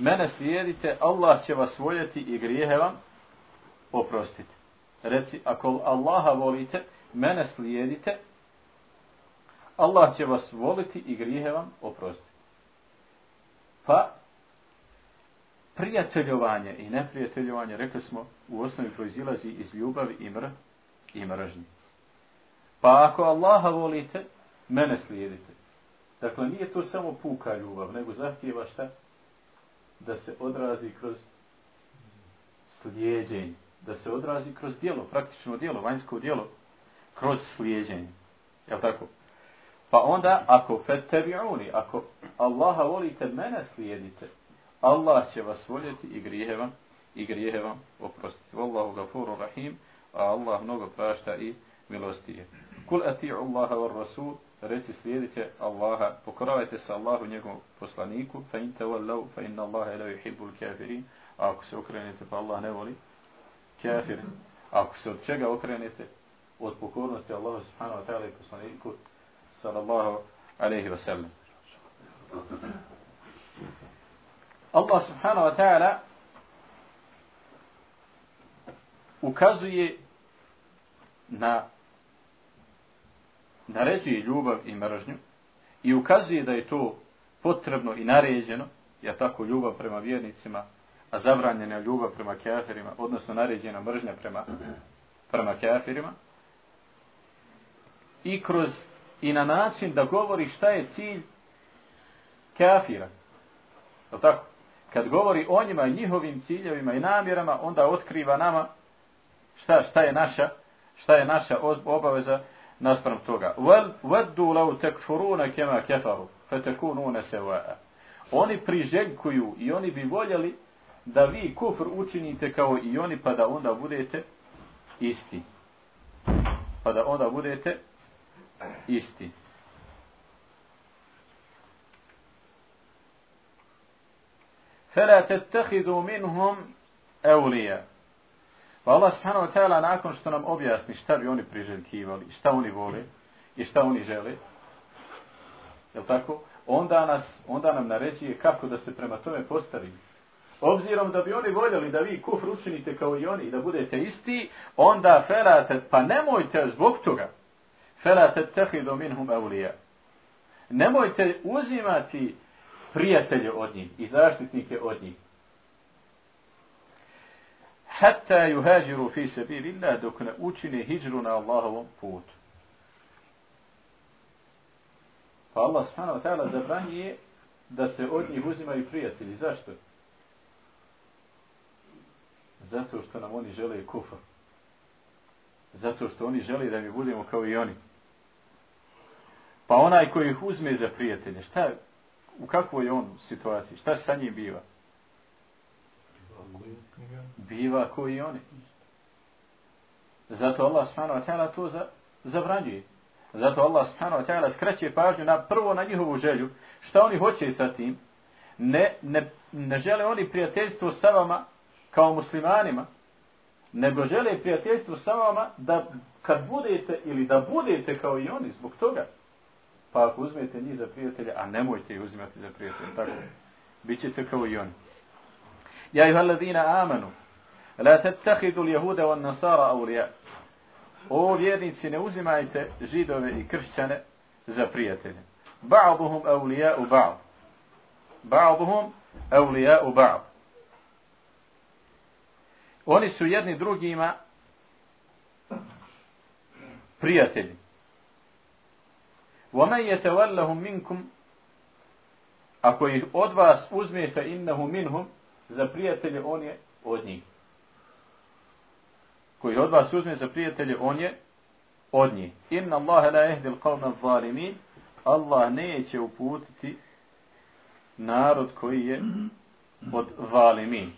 mene slijedite, Allah će vas voljeti i grijehe vam oprostiti. Reci, ako Allaha volite, mene slijedite, Allah će vas voliti i grijehe vam oprostiti. Pa, prijateljovanje i neprijateljovanje, rekli smo, u osnovi proizilazi iz ljubavi i, mr, i mržnje. Pa ako Allaha volite, mene slijedite. Dakle, nije to samo puka ljubav, nego zahtjeva šta? Da se odrazi kroz slijedjenje. Da se odrazi kroz dijelo, praktično dijelo, vanjsko dijelo, kroz slijedjenje. Je tako? Pa onda, ako fetebi'uni, ako Allaha volite, mene slijedite, Allah će vas voljeti i grijehe vam, i grijehe vam oprostiti. Wallahu gafuru rahim, a Allah mnogo prašta i milostije. Kul ati'u Allaha wa Rasul, reci slijedite Allaha, pokoravajte se Allahu njegovom poslaniku, fa in tawallu fa inna Allaha la yuhibbul kafirin, a ako se okrenete, pa Allah ne voli kafirin. Ako se od čega okrenete, od pokornosti Allahu subhanahu wa ta'ala i poslaniku, sallallahu alejhi ve sellem. Allah subhanahu wa ta'ala ukazuje na naređuje ljubav i mržnju i ukazuje da je to potrebno i naređeno, ja tako ljubav prema vjernicima, a zabranjena ljubav prema kafirima, odnosno naređena mržnja prema, prema kafirima, i kroz i na način da govori šta je cilj kafira. Je tako? Kad govori o njima i njihovim ciljevima i namjerama, onda otkriva nama šta, šta je naša šta je naša obaveza naspram toga. Wal waddu law takfuruna kama kafaru fatakununa sawaa. Oni priželjkuju i oni bi voljeli da vi kufr učinite kao i oni pa da onda budete isti. Pa da onda budete isti. فَلَا تَتَّخِذُوا minhum awliya. Pa Allah subhanahu wa ta'ala nakon što nam objasni šta bi oni priželjkivali, šta oni vole i šta oni žele, je tako? Onda, nas, onda nam naređuje kako da se prema tome postavimo. Obzirom da bi oni voljeli da vi kufr učinite kao i oni i da budete isti, onda felate, pa nemojte zbog toga, felate tehidu minhum eulija. Nemojte uzimati prijatelje od njih i zaštitnike od njih hatta yuhajiru fi sabilillah dok ne učine hijru na Allahovom putu. Pa Allah subhanahu wa ta'ala zabranjuje da se od njih uzimaju prijatelji. Zašto? Zato što nam oni žele kufa. Zato što oni žele da mi budemo kao i oni. Pa onaj koji ih uzme za prijatelje, šta, u kakvoj je on situaciji? Šta sa njim biva? Biva koji i oni. Zato Allah subhanahu wa ta'ala to za, zabranjuje. Zato Allah subhanahu wa ta'ala skraćuje pažnju na prvo na njihovu želju. Šta oni hoće sa tim? Ne, ne, ne žele oni prijateljstvo sa vama kao muslimanima, nego žele prijateljstvo sa vama da kad budete ili da budete kao i oni zbog toga. Pa ako uzmete njih za prijatelje, a nemojte ih uzimati za prijatelje, tako, bit ćete kao i oni. يا أيها الذين آمنوا لا تتخذوا اليهود والنصارى أولياء O vjernici, ne uzimajte židove i kršćane za prijatelje. Ba'duhum awliya u ba'd. Ba'duhum awliya u ba'd. Oni su jedni drugima prijatelji. وَمَنْ يَتَوَلَّهُمْ مِنْكُمْ Ako ih od vas uzme innahu minhum za prijatelje, on je od njih. Koji od vas uzme za prijatelje, on je od njih. Inna Allahe la ehdil qavna zalimin. Allah neće uputiti narod koji je od zalimin.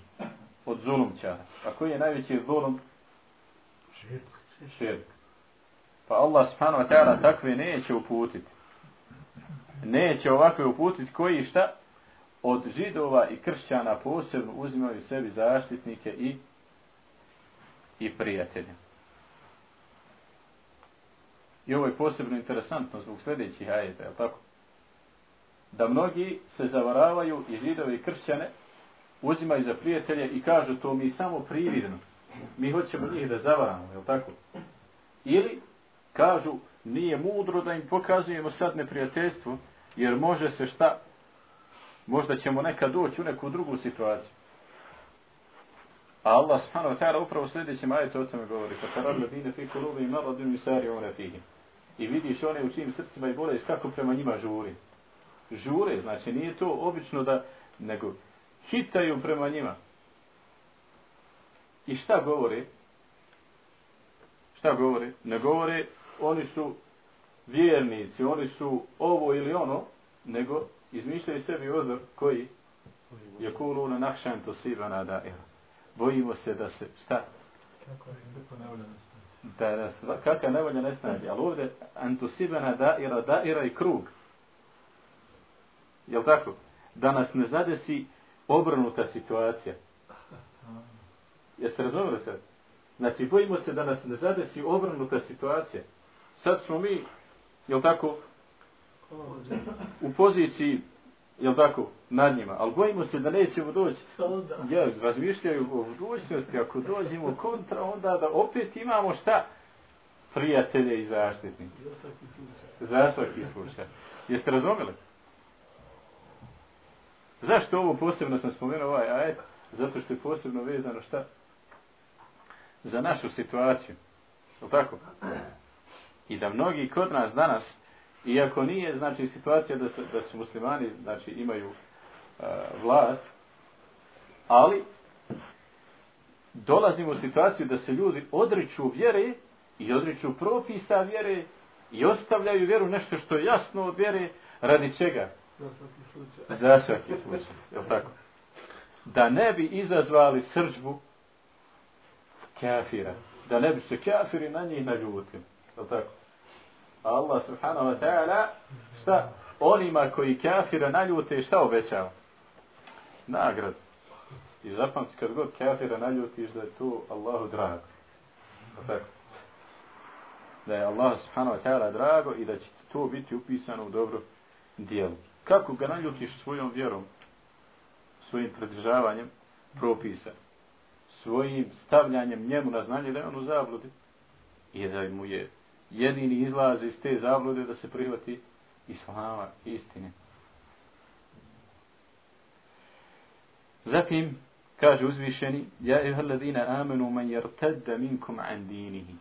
Od zulumčara. A koji je najveći zulum? Širk. Širk. Pa Allah subhanahu wa ta'ala takve neće uputiti. Neće ovakve uputiti koji šta? Od židova i kršćana posebno uzimaju sebi zaštitnike i i prijatelje. I ovo je posebno interesantno zbog sljedećih ajeta, je tako? Da mnogi se zavaravaju i židove i kršćane uzimaju za prijatelje i kažu to mi samo prividno. Mi hoćemo njih da zavaramo, je tako? Ili kažu nije mudro da im pokazujemo sad neprijateljstvo, jer može se šta, možda ćemo nekad doći u neku drugu situaciju. A Allah subhanahu wa ta'ala upravo sljedećem ajetu o tome govori. Fa tarad ladine fi kulubi maradun misari one fihi. I vidiš one u čijim srcima i bolest kako prema njima žuri. Žure, znači nije to obično da, nego hitaju prema njima. I šta govore? Šta govore? Ne govore, oni su vjernici, oni su ovo ili ono, nego izmišljaju sebi odr koji je kulu na nakšan to siva na daira. Bojimo se da se, šta? Kako je ne Da, da, kakva nevolja ne snađe. Ali ovdje antusibana daira, daira i krug. Jel tako? Da nas ne zadesi obrnuta situacija. Jeste razumeli se? Znači, bojimo se da nas ne zadesi obrnuta situacija. Sad smo mi, jel tako, u poziciji, jel tako, nad njima. Ali bojimo se da nećemo doći. Ja, razmišljaju o budućnosti. Ako dođemo kontra, onda da opet imamo šta? Prijatelje i zaštitnike. Za svaki slučaj. Jeste razumeli? Zašto ovo posebno sam spomenuo ovaj ajet? Zato što je posebno vezano šta? Za našu situaciju. Je tako? I da mnogi kod nas danas, iako nije znači situacija da su, da su muslimani znači imaju uh, vlast, ali dolazimo u situaciju da se ljudi odriču vjere i odriču propisa vjere i ostavljaju vjeru nešto što je jasno od vjere radi čega? Za svaki slučaj. Je tako? Da ne bi izazvali srđbu kafira. Da ne bi se kafiri na njih naljutili. Je tako? Allah subhanahu wa ta'ala šta? Onima koji kafira naljute šta obećava? Nagrad. I zapamti kad god kafira naljutiš da je to Allahu drago. Tako? Da je Allah subhanahu wa ta'ala drago i da će to biti upisano u dobro dijelu kako ga naljutiš svojom vjerom, svojim pridržavanjem propisa, svojim stavljanjem njemu na znanje da je on u zabludi i da mu je jedini izlaz iz te zablude da se prihvati islama istine. Zatim, kaže uzvišeni, Ja je ladina amenu man jertedda minkum an dinihi.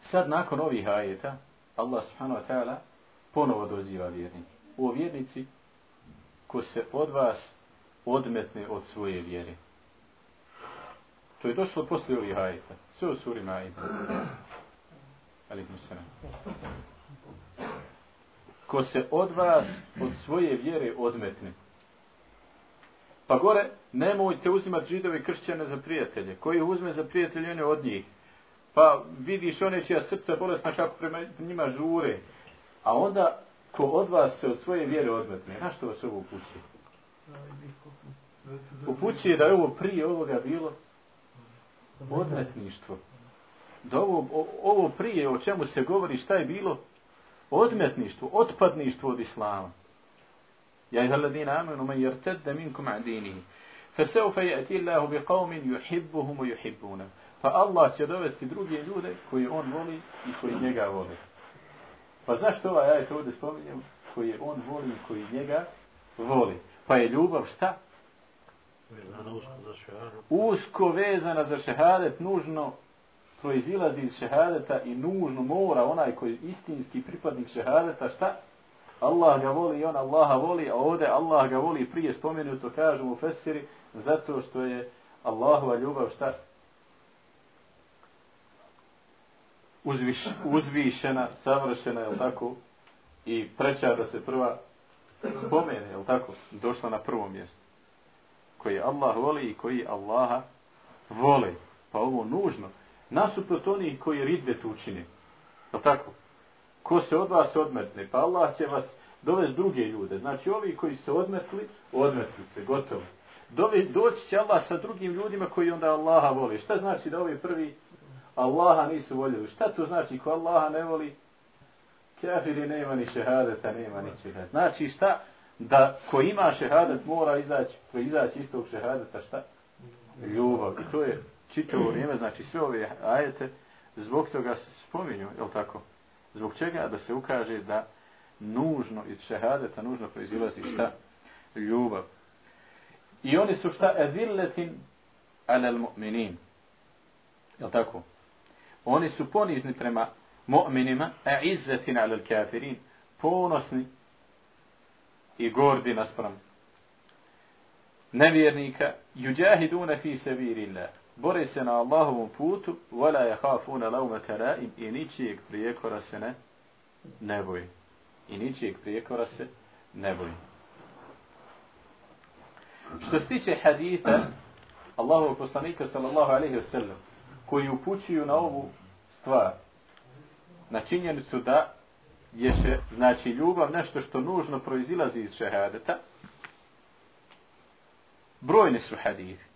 Sad, nakon ovih ajeta, Allah subhanahu wa ta'ala ponovo doziva vjernike. O vjernici ko se od vas odmetne od svoje vjere. To je došlo poslije ovih ajeta. Sve u suri majita. Alikum salam. Ko se od vas od svoje vjere odmetne. Pa gore, nemojte uzimati židove i kršćane za prijatelje. Koji uzme za prijatelje, one od njih. Pa vidiš one čija srca bolesna kako prema njima žure. A onda, ko od vas se od svoje vjere odmetne, na što vas ovo upućuje? Upućuje da je ovo prije ovoga bilo odmetništvo Da ovo, ovo prije o čemu se govori šta je bilo? Odmetništvo, otpadništvo od Islama. Ja ih aladina amenu man jertedda minkum adinihi. فسوف يأتي الله بقوم يحبهم ويحبونه. Pa Allah će dovesti druge ljude koji on voli i koji njega voli. Pa zašto ovaj ajet ovdje spominjem? Koji on voli i koji njega voli. Pa je ljubav šta? Usko vezana za šehadet, nužno proizilazi iz šehadeta i nužno mora onaj koji je istinski pripadnik šehadeta, šta? Allah ga voli i on Allaha voli, a ovdje Allah ga voli prije spomenuto, kažemo u Fesiri, zato što je Allahova ljubav šta? uzviš, uzvišena, savršena, je tako? I preća da se prva spomene, je tako? Došla na prvo mjesto. Koji Allah voli i koji Allaha voli. Pa ovo nužno. Nasuprot onih koji ridbet učine. Je tako? Ko se od vas odmetne, pa Allah će vas dovesti druge ljude. Znači ovi koji se odmetli, odmetli se, gotovo. Dove, doći će Allah sa drugim ljudima koji onda Allaha voli. Šta znači da ovi prvi Allaha nisu voljeli. Šta to znači ko Allaha ne voli? Kafiri nema ni šehadeta, nema ni. Znači šta? da ko ima šehadet mora izaći, izaći iz tog šehadeta šta? Ljubav. I to je čitavo vrijeme, znači sve ove ajete, zbog toga se spominju, je tako? Zbog čega? Da se ukaže da nužno iz šehadeta, nužno proizilazi šta? Ljubav. I oni su šta? Edilletin alel mu'minin. Je tako? Oni su ponizni prema mu'minima, a izzetin alel kafirin. Ponosni i gordi naspram nevjernika juđahiduna fi sabirillah bore se na Allahovom putu wala yakhafuna lawma la'im i ničijeg prijekora se ne ne boji. I ničijeg prijekora se ne boji. Što se tiče haditha Allahovog poslanika sallallahu alejhi ve sellem koji upućuju na ovu stvar na činjenicu da je še, znači ljubav nešto što nužno proizilazi iz šehadeta brojni su hadithi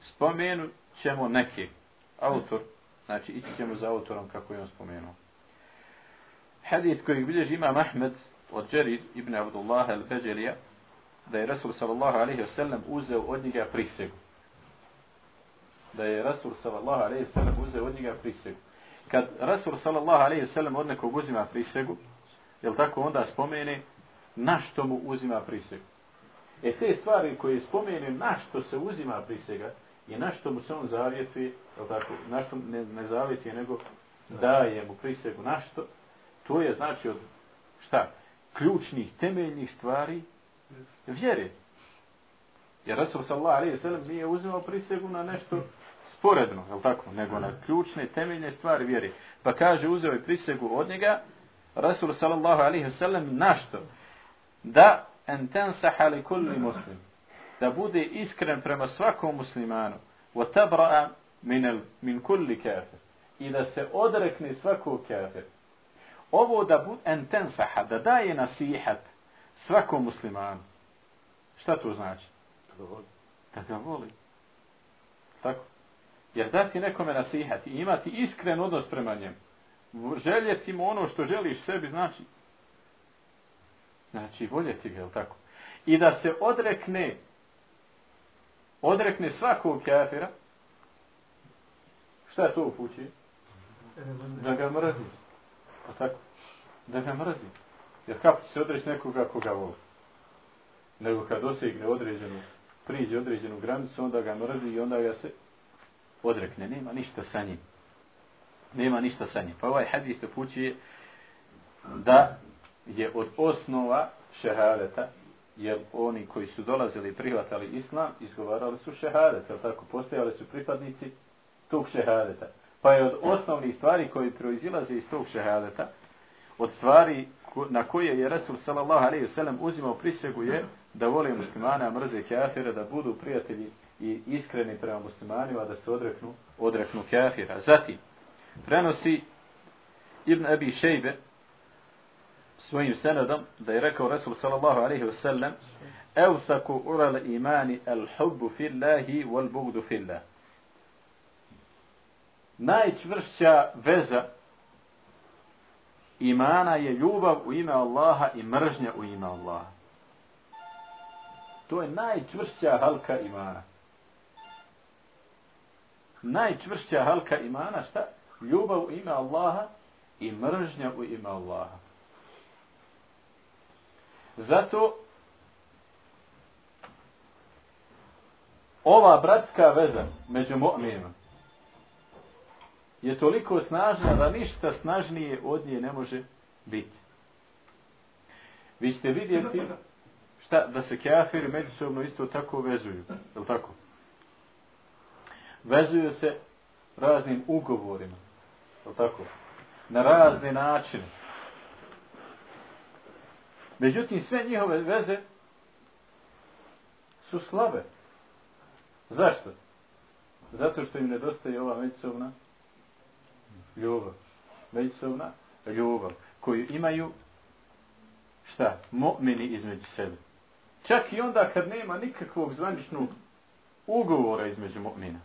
spomenut ćemo neki autor znači ići ćemo za autorom kako je on spomenuo. Hadith koji bilježi imam Ahmed od Jarid ibn Abdullah al-Fajalija da je Rasul sallallahu alaihi wasallam uzeo od njega prisegu. Da je Rasul sallallahu alaihi wasallam uzeo od njega prisegu. Kad Rasul sallallahu alaihi sallam od nekog uzima prisegu, jel tako onda spomene na što mu uzima prisegu. E te stvari koje spomene na što se uzima prisega i na što mu se on zavjetuje, tako, na što ne, ne zavjetuje, nego daje mu prisegu na što, to je znači od šta? Ključnih, temeljnih stvari vjere. Jer Rasul sallallahu alaihi sallam nije uzimao prisegu na nešto sporedno, je tako, nego na ključne temeljne stvari vjeri. Pa kaže, uzeo je prisegu od njega, Rasul sallallahu alaihi sallam, našto? Da en tensaha li kulli muslim, da bude iskren prema svakom muslimanu, tabra'a min, kulli kafir, i da se odrekne svakog kafir. Ovo da bude en tensaha, da daje nasihat svakom muslimanu. Šta to znači? Da ga voli. Tako. Jer dati nekome nasihati i imati iskren odnos prema njemu, željeti mu ono što želiš sebi, znači, znači voljeti ga, tako? I da se odrekne, odrekne svakog kafira, šta je to upući? Da ga mrazi. Pa tako? Da ga mrazi. Jer kako će se odreći nekoga koga voli? Nego kad dosegne određenu, priđe određenu granicu, onda ga mrazi i onda ga se odrekne, nema ništa sa njim. Nema ništa sa njim. Pa ovaj hadis upućuje da je od osnova šehadeta, jer oni koji su dolazili i prihvatali islam, izgovarali su šehadeta, tako postojali su pripadnici tog šehadeta. Pa je od osnovnih stvari koji proizilaze iz tog šehadeta, od stvari na koje je Resul sallallahu alaihi ve sallam uzimao prisegu je da voli muslimane, a mrze kafire, da budu prijatelji i iskreni prema muslimanima da se odreknu, odreknu kafira. Zatim, prenosi Ibn Abi Šejbe svojim senedom da je rekao Resul sallallahu alaihi wa sallam Evsaku ural imani al hubbu fillahi wal bugdu fillah. Najčvršća veza imana je ljubav u ime Allaha i mržnja u ime Allaha. To je najčvršća halka imana najčvršća halka imana, šta? Ljubav u ime Allaha i mržnja u ime Allaha. Zato ova bratska veza među mu'minima je toliko snažna da ništa snažnije od nje ne može biti. Vi ćete vidjeti šta, da se kafiri međusobno isto tako vezuju. Je tako? vezuju se raznim ugovorima. Je tako? Na razne načine. Međutim, sve njihove veze su slabe. Zašto? Zato što im nedostaje ova međusobna ljubav. Međusobna ljubav koju imaju šta? Mu'mini između sebe. Čak i onda kad nema nikakvog zvaničnog ugovora između mu'mina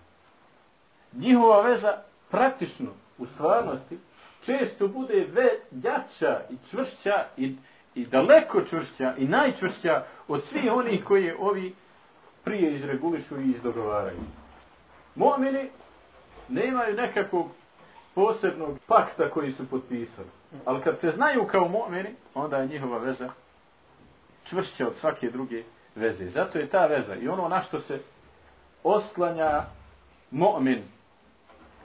njihova veza praktično u stvarnosti često bude ve jača i čvršća i, i daleko čvršća i najčvršća od svih onih koji ovi prije izregulišu i izdogovaraju. Mu'mini nemaju nekakvog posebnog pakta koji su potpisali. Ali kad se znaju kao mu'mini, onda je njihova veza čvršća od svake druge veze. Zato je ta veza i ono na što se oslanja mu'min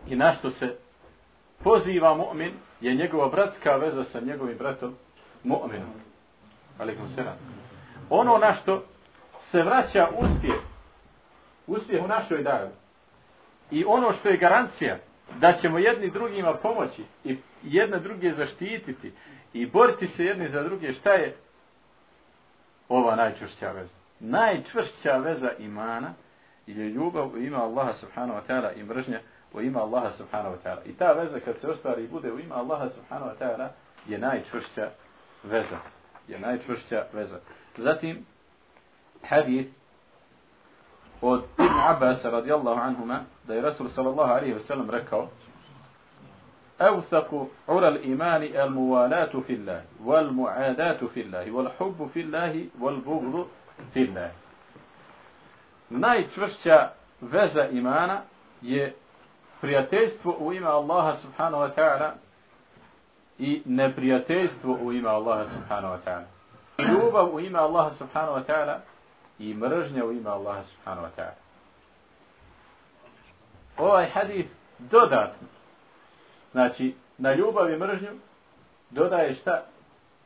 i na što se poziva mu'min je njegova bratska veza sa njegovim bratom mu'minom. Alikum selam. Ono na što se vraća uspjeh, uspjeh u našoj daru i ono što je garancija da ćemo jedni drugima pomoći i jedne druge zaštititi i boriti se jedni za druge, šta je ova najčvršća veza? Najčvršća veza imana je ljubav u ima Allaha subhanahu wa ta'ala i mržnja u ima Allaha subhanahu wa ta'ala. I ta veza kad se ostvari i bude u ima Allaha subhanahu wa ta'ala je najčvršća veza. Je najčvršća veza. Zatim, hadith od Ibn Abbas radijallahu anhuma da je Rasul sallallahu alaihi wa sallam rekao أوثق عرى الإيمان الموالاة في الله والمعاداة في الله والحب في الله والبغض في الله najčvršća veza imana je prijateljstvo u ime Allaha subhanahu wa ta'ala i neprijateljstvo u ime Allaha subhanahu wa ta'ala. Ljubav u ime Allaha subhanahu wa ta'ala i mržnja u ime Allaha subhanahu wa ta'ala. Ovaj hadith dodatno, znači na ljubav i mržnju dodaje šta?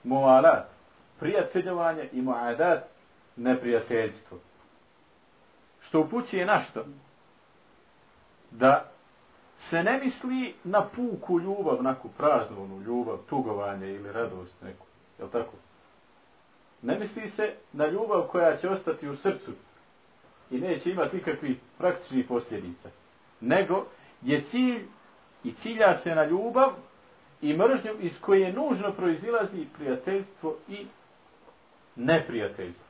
Mualat, prijateljovanje i muadat, neprijateljstvo. Što upućuje na što? Da se ne misli na puku ljubav, naku praznovnu ljubav, tugovanje ili radost neku. Je tako? Ne misli se na ljubav koja će ostati u srcu i neće imati nikakvi praktični posljedica. Nego je cilj i cilja se na ljubav i mržnju iz koje nužno proizilazi prijateljstvo i neprijateljstvo.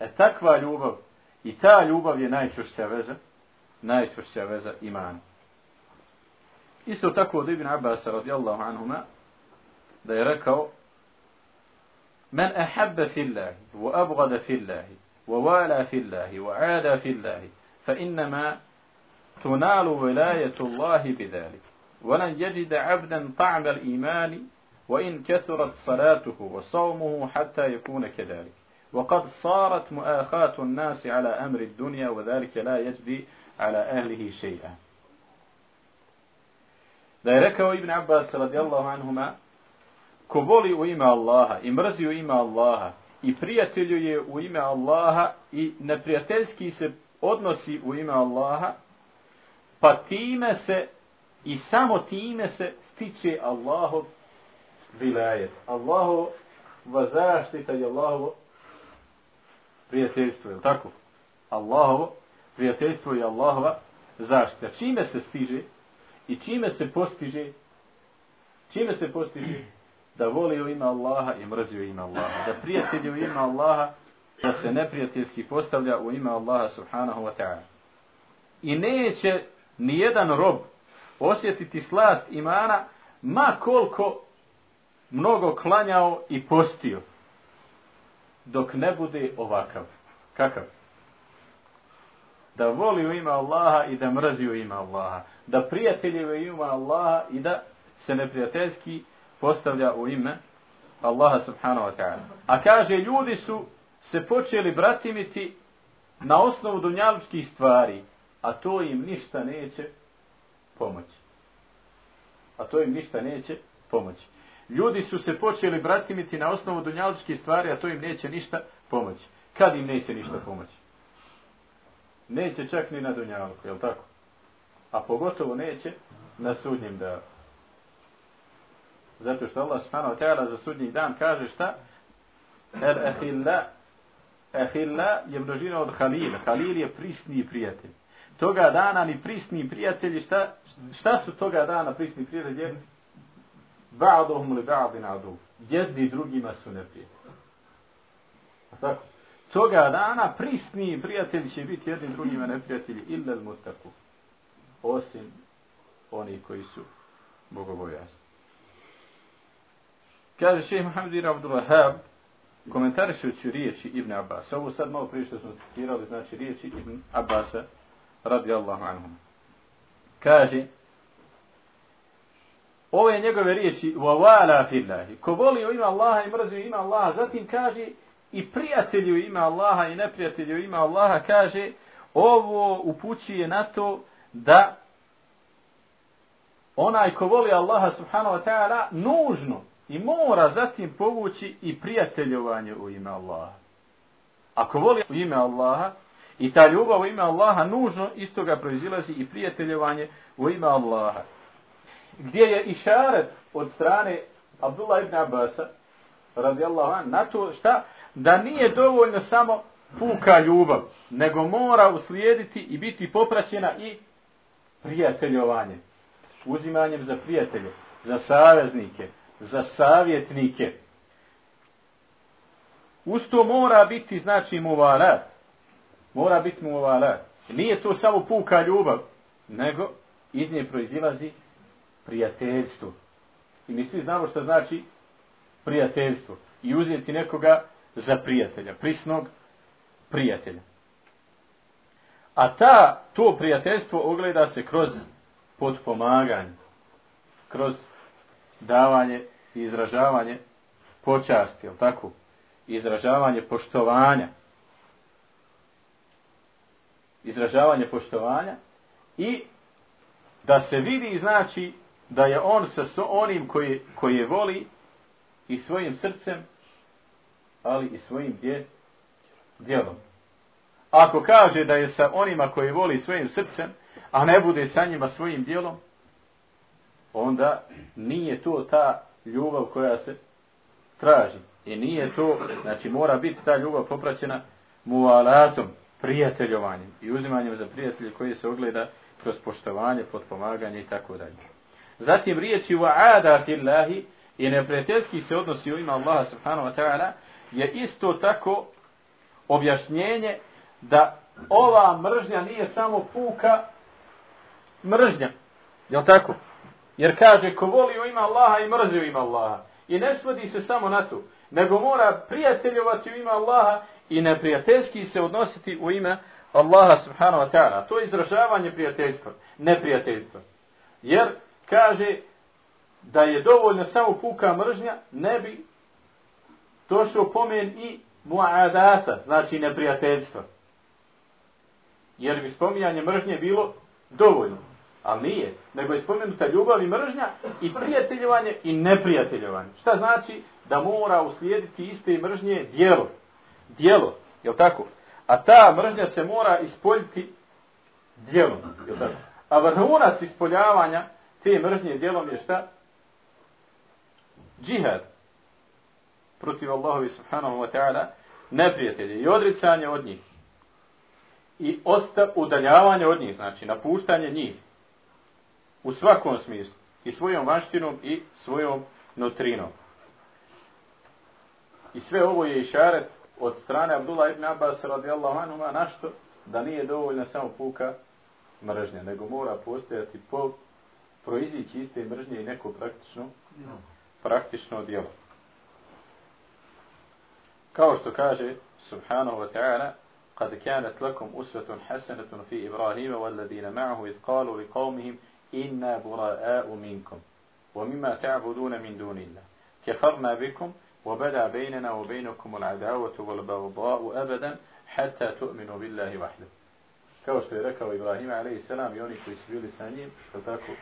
E takva ljubav i ta ljubav je najčešća veza, najčvršća veza imana. Isto tako od Ibn Abbas radijallahu anhuma da je rekao من أحب في الله وأبغض في الله ووالى في الله وعادى في الله فإنما تنال ولاية الله بذلك ولن يجد عبدا طعم الإيمان وإن كثرت صلاته وصومه حتى يكون كذلك وقد صارت مؤاخاة الناس على أمر الدنيا وذلك لا يجدي ala ahlihi šeja. Da je rekao Ibn Abbas radijallahu anhuma, ko voli u ime Allaha i mrzi u ime Allaha i prijateljuje u ime Allaha i neprijateljski se odnosi u ime Allaha, pa time se i samo time se stiče Allahov vilajet. Allahov zaštita i Allahov prijateljstvo, je li tako? Allahov prijateljstvo je Allahova zaštita. Čime se stiže i čime se postiže čime se postiže da voli u ime Allaha i mrzi u ime Allaha. Da prijatelji u ime Allaha da se neprijateljski postavlja u ime Allaha subhanahu wa ta'ala. I neće ni jedan rob osjetiti slast imana ma koliko mnogo klanjao i postio dok ne bude ovakav. Kakav? Da voli u ime Allaha i da mrzi u ime Allaha. Da prijatelji u ime Allaha i da se neprijateljski postavlja u ime Allaha subhanahu wa ta'ala. A kaže, ljudi su se počeli bratimiti na osnovu dunjalučkih stvari, a to im ništa neće pomoći. A to im ništa neće pomoći. Ljudi su se počeli bratimiti na osnovu dunjalučkih stvari, a to im neće ništa pomoći. Kad im neće ništa pomoći? Neće čak ni na Dunjalku, je tako? A pogotovo neće na sudnjem danu. Zato što Allah subhanahu wa ta'ala za sudnji dan kaže šta? El ahilla. Ahilla je množina od halil. Halil je prisni prijatelj. Toga dana ni prisni prijatelji, šta, šta su toga dana prisni prijatelji? Ba'duhum li ba'din adu. Jedni drugima su neprijatelji. Tako toga dana prisni prijatelji će biti jedni drugima neprijatelji ili mutaku osim oni koji su bogobojasni. Kaže šeheh Muhammedin Abdullahab komentarišući riječi Ibn Abbas. Ovo sad malo prije što smo citirali, znači riječi Ibn Abbasa radi Allahu anhum. Kaže ove njegove riječi wa wala fillahi. Ko voli ima Allaha i mrzi ima Allaha, zatim kaže i prijatelju ima Allaha i neprijatelju ima Allaha, kaže, ovo upućuje na to da onaj ko voli Allaha subhanahu wa ta'ala nužno i mora zatim povući i prijateljovanje u ime Allaha. Ako voli u ime Allaha i ta ljubav u ime Allaha nužno iz toga proizilazi i prijateljovanje u ime Allaha. Gdje je išaret od strane Abdullah ibn Abbas radijallahu an, na to šta? Da nije dovoljno samo puka ljubav, nego mora uslijediti i biti popraćena i prijateljovanje. Uzimanjem za prijatelje, za saveznike, za savjetnike. Usto mora biti, znači, muvalat. Mora biti muvalat. Nije to samo puka ljubav, nego iz nje proizilazi prijateljstvo. I mi svi znamo što znači prijateljstvo. I uzeti nekoga za prijatelja, prisnog prijatelja. A ta, to prijateljstvo ogleda se kroz podpomaganje, kroz davanje i izražavanje počasti, je tako? Izražavanje poštovanja. Izražavanje poštovanja i da se vidi znači da je on sa onim koji, koji je voli i svojim srcem, ali i svojim djelom. Ako kaže da je sa onima koji voli svojim srcem, a ne bude sa njima svojim djelom, onda nije to ta ljubav koja se traži. I nije to, znači mora biti ta ljubav popraćena mualatom, prijateljovanjem i uzimanjem za prijatelje koji se ogleda kroz poštovanje, potpomaganje i tako dalje. Zatim riječi wa ada fillahi i neprijateljski se odnosi u ima Allaha subhanahu wa ta'ala je isto tako objašnjenje da ova mržnja nije samo puka mržnja. Je tako? Jer kaže, ko voli u ima Allaha i mrzi u ima Allaha. I ne svodi se samo na to, nego mora prijateljovati u ima Allaha i neprijateljski se odnositi u ime Allaha subhanahu wa ta'ala. To je izražavanje prijateljstva, neprijateljstva. Jer kaže da je dovoljno samo puka mržnja, ne bi došao pomen i muadata, znači neprijateljstva. Jer bi spominjanje mržnje bilo dovoljno. Ali nije. Nego je spomenuta ljubav i mržnja i prijateljovanje i neprijateljovanje. Šta znači? Da mora uslijediti iste mržnje dijelo. Dijelo. Je tako? A ta mržnja se mora ispoljiti dijelom. Je tako? A vrhunac ispoljavanja te mržnje dijelom je šta? Džihad. Protiv Allahovi subhanahu wa ta'ala neprijatelje i odricanje od njih. I osta, udaljavanje od njih, znači napuštanje njih u svakom smislu. I svojom vanštinom i svojom nutrinom. I sve ovo je išaret od strane Abdullah ibn Abbas radijallahu anhu na što da nije dovoljno samo puka mržnja, nego mora postojati po proizići iste mržnje i neko praktično praktično djelo. Kao što kaže subhanahu wa ta'ala قد كانت لكم أسوة حسنة في إبراهيم والذين معه إذ قالوا لقومهم إنا براء منكم ومما تعبدون من دون الله كفرنا بكم وبدا بيننا وبينكم العداوة والبغضاء أبدا حتى تؤمنوا بالله وحده kao što je rekao Ibrahim a.s. i oni koji su bili sa njim, je tako,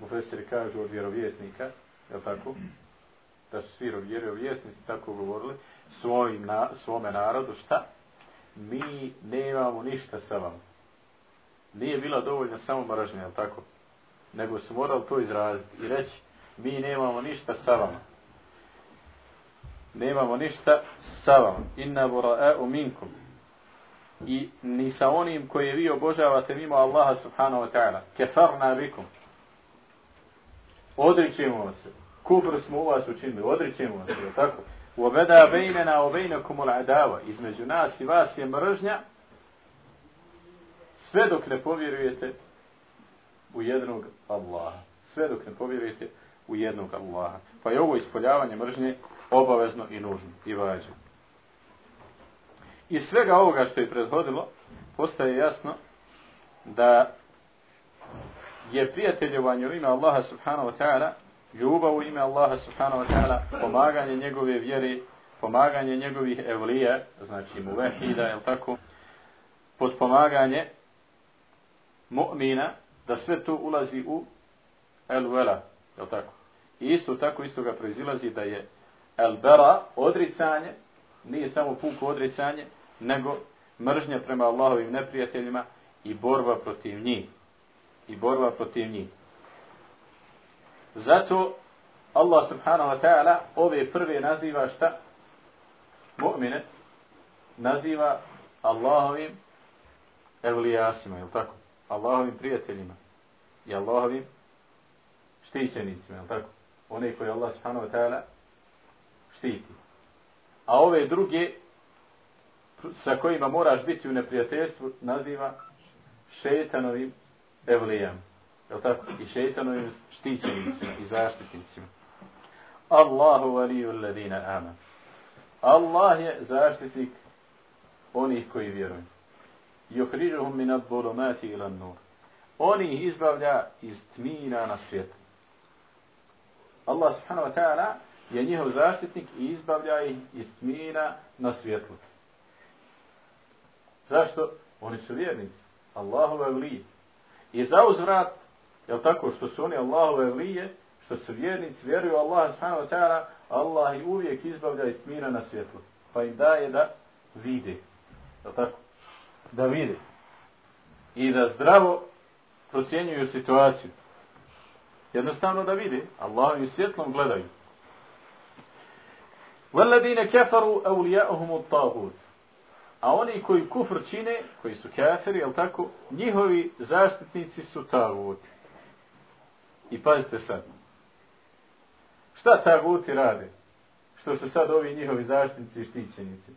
mufesiri kažu od vjerovjesnika, je tako, da su svi vjerovjesnici tako govorili, svojim na, svome narodu, šta? Mi nemamo ništa sa vama. Nije bila dovoljna samo mražnja, tako? nego su morali to izraziti i reći mi nemamo ništa sa vama. Nemamo ništa sa vama. Inna bura'a'u minkum. I ni sa onim koje vi obožavate mimo Allaha subhanahu wa ta'ala. Kefarna bikum. Odričemo se. Kufr smo u vas učinili. Odričemo vas se. Tako. Ubeda bejnena u bejnekum. Između nas i vas je mržnja. Sve dok ne povjerujete u jednog Allaha. Sve dok ne povjerujete u jednog Allaha. Pa je ovo ispoljavanje mržnje obavezno i nužno i važno. Iz svega ovoga što je prethodilo, postaje jasno da je prijateljovanje u ime Allaha subhanahu wa ta'ala, ljubav u ime Allaha subhanahu wa ta'ala, pomaganje njegove vjere, pomaganje njegovih evlija, znači mu vehida, tako, podpomaganje mu'mina, da sve to ulazi u el-vela, jel tako? I isto tako, isto ga proizilazi da je el-bera, odricanje, nije samo puko odricanje, nego mržnja prema Allahovim neprijateljima i borba protiv njih. I borba protiv njih. Zato Allah subhanahu wa ta'ala ove prve naziva šta? Mu'mine naziva Allahovim evlijasima, je tako? Allahovim prijateljima i Allahovim štićenicima, je tako? One koje Allah subhanahu wa ta'ala štiti. A ove druge sa kojima moraš biti u neprijateljstvu naziva šetanovim evlijama. Jel tako? I šeitanovim štićenicima i zaštitnicima. Allahu valiju ladina aman. Allah je zaštitnik onih koji vjeruju. Yukhrijuhum min adh-dhulumati ila an-nur. Oni ih izbavlja iz tmina na svijet. Allah subhanahu wa ta'ala je njihov zaštitnik i izbavlja ih iz tmina na svjetlo. Zašto? Oni su vjernici. Allahu vlije. I za uzvrat, je tako, što su oni Allahove vlije, što su vjernici, vjeruju Allah subhanahu wa ta'ala, Allah ih uvijek izbavlja iz tmina na svjetlo. Pa im daje da vide. Je tako? Da vide. I da zdravo procjenjuju situaciju. Jednostavno da vide. Allah im svjetlom gledaju. وَالَّذِينَ كَفَرُوا أَوْلِيَاءُهُمُ الطَّاغُوتِ A oni koji kufr čine, koji su kafiri, jel tako, njihovi zaštitnici su taguti. I pazite sad. Šta taguti rade? Što su sad ovi njihovi zaštitnici i štićenici?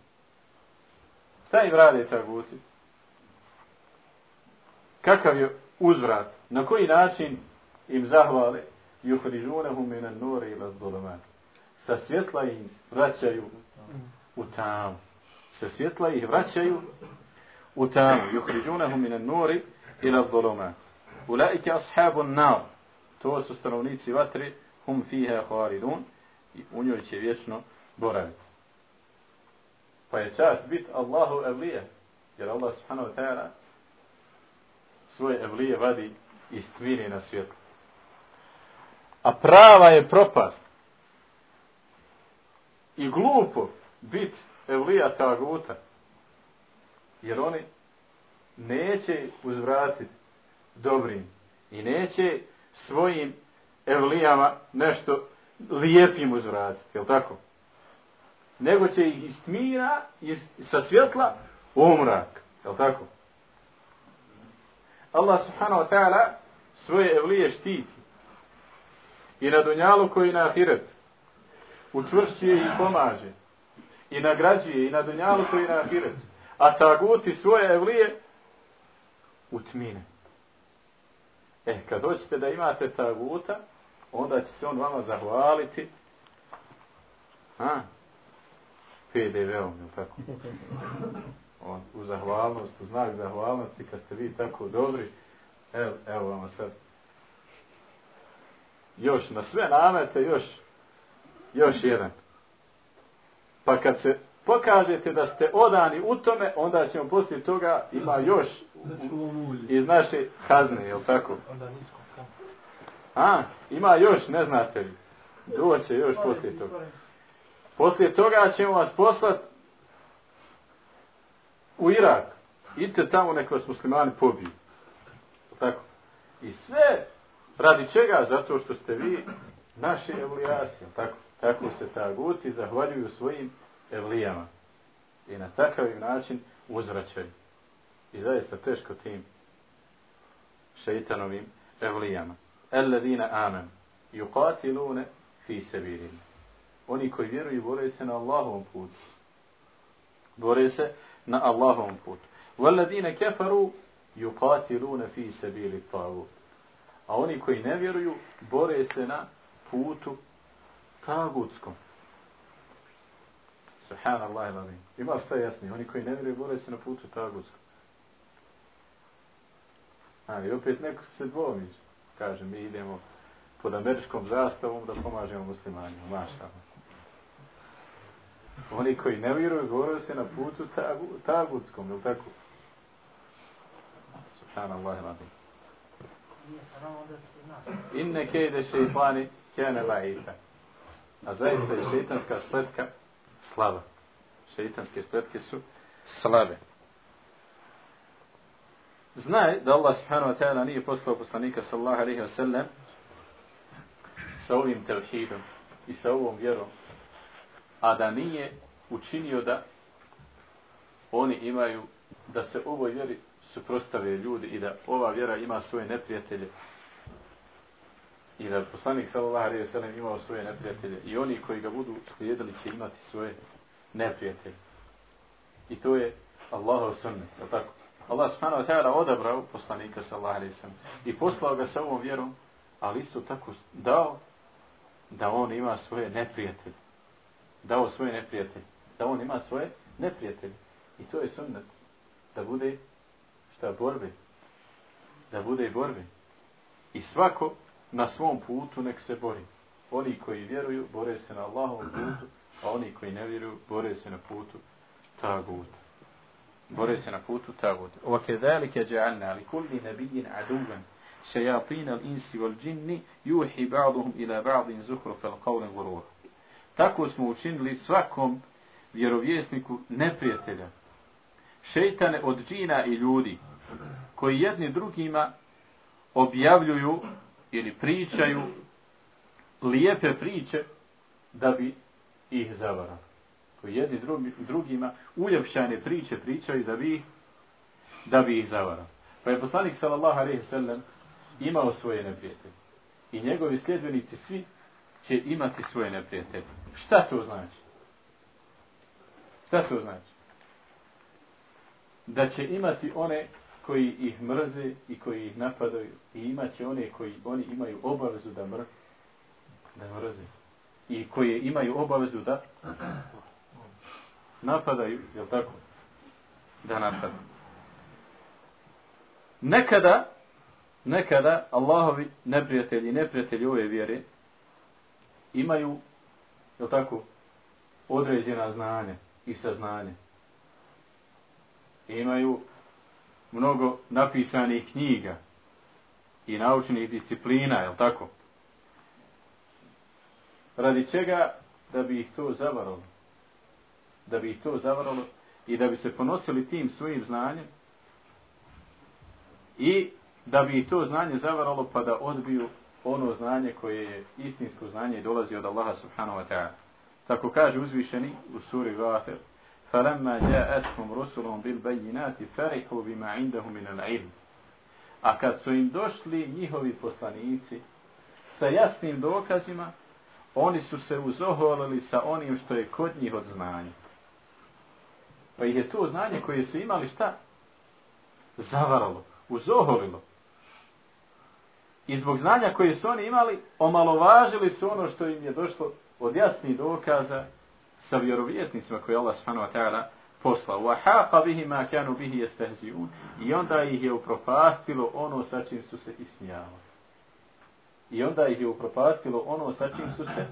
Šta im rade taguti? Kakav je uzvrat? Na koji način im zahvale? Juhrižunahum minan nore ila zulumat. Sa svjetla im vraćaju u tamu sa svjetla ih vraćaju u tamu. Juhriđunahum minan nuri ila dholoma. Ulaike ashabun nar. To su stanovnici vatri. Hum fiha kharidun, I u njoj će vječno boraviti. Pa je čast bit Allahu evlije. Jer Allah subhanahu wa ta'ala svoje evlije vadi iz tmine na svjetlo. A prava je propast. I glupo bit evlija taguta. Jer oni neće uzvratiti dobrim i neće svojim evlijama nešto lijepim uzvratiti, jel tako? Nego će ih iz tmina, iz, sa svjetla, u mrak, jel tako? Allah subhanahu wa ta'ala svoje evlije štiti. I na dunjalu koji na ahiret učvršćuje i pomaže i nagrađuje i na dunjalu koji na ahiret. A taguti svoje evlije u tmine. E, kad hoćete da imate taguta, onda će se on vama zahvaliti a, PDV-om, je tako? On, u zahvalnost, u znak zahvalnosti, kad ste vi tako dobri, evo, evo vam sad. Još na sve namete, još, još jedan. Pa kad se pokažete da ste odani u tome, onda ćemo poslije toga ima još iz naše kazne, je tako? A, ima još, ne znate li. Doće još poslije toga. Poslije toga ćemo vas poslat u Irak. Idite tamo nek vas muslimani pobiju. Tako. I sve radi čega? Zato što ste vi naši evlijasi. Tako. Tako se ta guti zahvaljuju svojim evlijama. I na takav način uzraćaju. I zaista teško tim šeitanovim evlijama. Alladina amen. Yuqatilune fi sabirin. Oni koji vjeruju bore se na Allahovom putu. Bore se na Allahovom putu. Walladina kafaru yuqatiluna fi sabili tagut. A oni koji ne vjeruju bore se na putu tagutskom. Subhanallah i lavim. Ima šta jasni? Oni koji ne vjeruju bore se na putu tagutskom. Ali znači, opet neko se dvomi. Kaže, mi idemo pod američkom zastavom da pomažemo muslimanima. Maša. Oni koji ne vjeruju bore se na putu tagutskom. Je li tako? Subhanallah i lavim. Inne kejde šeitani kjene la'ita. A zaista je šeitanska spletka slaba. Šeitanske spletke su slabe. Znaj da Allah subhanahu wa ta'ala nije poslao poslanika sallahu alaihi wa sallam sa ovim tevhidom i sa ovom vjerom, a da nije učinio da oni imaju da se ovoj vjeri suprostave ljudi i da ova vjera ima svoje neprijatelje i da poslanik sallallahu alejhi ve sellem imao svoje neprijatelje i oni koji ga budu slijedili će imati svoje neprijatelje. I to je Allahov sunnet, je tako? Allah subhanahu wa ta'ala odabrao poslanika sallallahu alejhi ve sellem i poslao ga sa ovom vjerom, ali isto tako dao da on ima svoje neprijatelje. Dao svoje neprijatelje. Da on ima svoje neprijatelje. I to je sunnet. Da bude šta borbe. Da bude borbe. I svako na svom putu nek se bori. Oni koji vjeruju, bore se na Allahovom putu, a oni koji ne vjeruju, bore se na putu taguta. Bore se na putu taguta. Ova kedalike dja'alna, ali kulli nabijin aduvan, šajatin al insi wal džinni, juhi ba'duhum ila ba'din zuhru fel qavlen gurur. Tako smo učinili svakom vjerovjesniku neprijatelja. Šeitane od džina i ljudi, koji jedni drugima objavljuju ili pričaju lijepe priče da bi ih zavarali. Koji jedni drugi, drugima uljepšane priče pričaju da bi, da bi ih zavarali. Pa je poslanik sallallahu alejhi ve sellem imao svoje neprijatelje. I njegovi sljedbenici svi će imati svoje neprijatelje. Šta to znači? Šta to znači? Da će imati one koji ih mrze i koji ih napadaju i imaće one koji oni imaju obavezu da mr da mrze i koji imaju obavezu da napadaju, je tako? Da napadaju. Nekada, nekada Allahovi neprijatelji, neprijatelji ove vjere imaju, je tako, određena znanja i saznanje. Imaju mnogo napisanih knjiga i naučnih disciplina, je tako? Radi čega da bi ih to zavaralo? Da bi ih to zavaralo i da bi se ponosili tim svojim znanjem i da bi ih to znanje zavaralo pa da odbiju ono znanje koje je istinsko znanje i dolazi od Allaha subhanahu wa ta'ala. Tako kaže uzvišeni u suri Gafir, فلما جاءتهم رسلهم بالبينات فرحوا بما عندهم من العلم A kad su im došli njihovi poslanici sa jasnim dokazima, oni su se uzoholili sa onim što je kod njih od znanja. Pa ih je to znanje koje su imali šta? Zavaralo, uzoholilo. I zbog znanja koje su oni imali, omalovažili su ono što im je došlo od jasnih dokaza sa vjerovjetnicima koje Allah subhanahu wa ta'ala poslao. Wa haqa bihi ma kanu bihi yastehzi'un. I onda ih je upropastilo ono sa čim su se ismijavali. I onda ih je upropastilo ono sa čim su se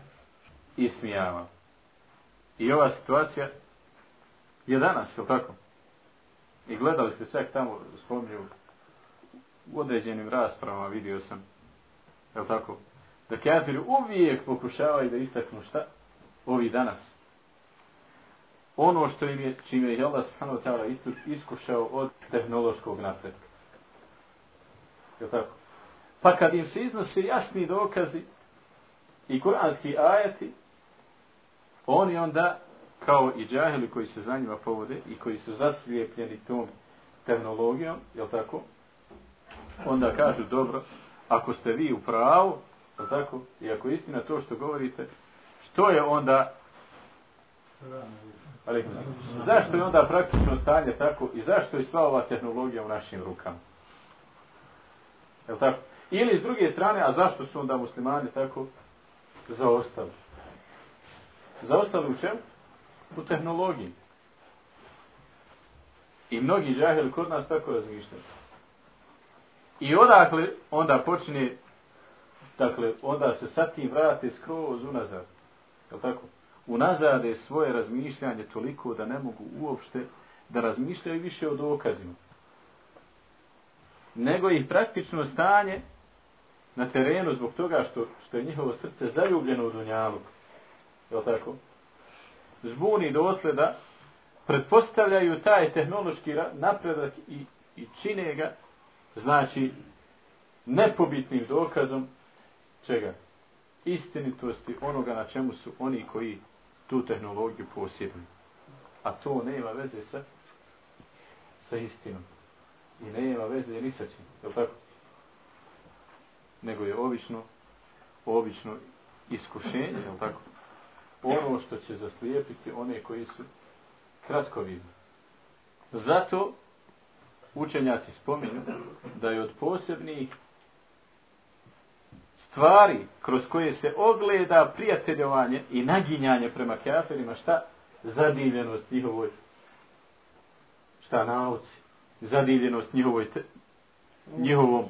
ismijavali. I ova situacija je danas, je tako? I gledali ste čak tamo, spomnju, u određenim raspravama vidio sam, je tako? Da kafiri uvijek pokušavaju da istaknu šta? Ovi danas, ono što im je, čime je Allah subhanahu wa ta'ala iskušao od tehnološkog napretka. Je tako? Pa kad im se iznose jasni dokazi i kuranski ajati, oni onda, kao i džahili koji se za njima povode i koji su zaslijepljeni tom tehnologijom, je tako? Onda kažu, dobro, ako ste vi u pravu, je tako? I ako istina to što govorite, što je onda Zašto je onda praktično stanje tako i zašto je sva ova tehnologija u našim rukama? Je tako? Ili s druge strane, a zašto su onda muslimani tako zaostali. Zaostali u čemu? U tehnologiji. I mnogi džahili kod nas tako razmišljaju. I odakle onda počne, dakle, onda se sad tim vrati skroz unazad. Je tako? Unazade svoje razmišljanje toliko da ne mogu uopšte da razmišljaju više o dokazima. Nego ih praktično stanje na terenu zbog toga što, što je njihovo srce zaljubljeno u dunjalu. Je tako? Zbuni dotle da pretpostavljaju taj tehnološki napredak i, i čine ga, znači, nepobitnim dokazom čega? Istinitosti onoga na čemu su oni koji tu tehnologiju posjedni. A to nema veze sa, sa istinom. I nema veze ni sa čim. Je tako? Nego je obično, obično iskušenje, je tako? Ono što će zaslijepiti one koji su kratkovidni. Zato učenjaci spominju da je od posebnih stvari kroz koje se ogleda prijateljovanje i naginjanje prema kafirima, šta? Zadivljenost njihovoj šta nauci, zadivljenost njihovoj te, njihovom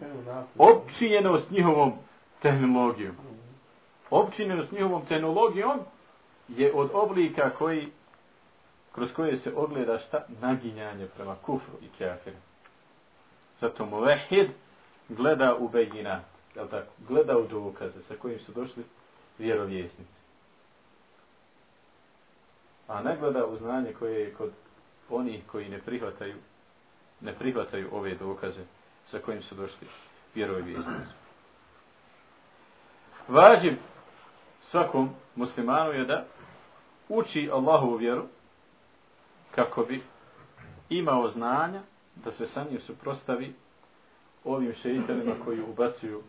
opčinjenost njihovom tehnologijom. Opčinjenost njihovom tehnologijom je od oblika koji kroz koje se ogleda šta? Naginjanje prema kufru i kafiru. Zato mu vehid gleda u bejina, jel tako? gledao dokaze sa kojim su došli vjerovjesnici. A ne gleda u znanje koje je kod onih koji ne prihvataju ne prihvataju ove dokaze sa kojim su došli vjerovjesnici. Važim svakom muslimanu je da uči Allahovu vjeru kako bi imao znanja da se sa njim suprostavi ovim šeitanima koji ubacuju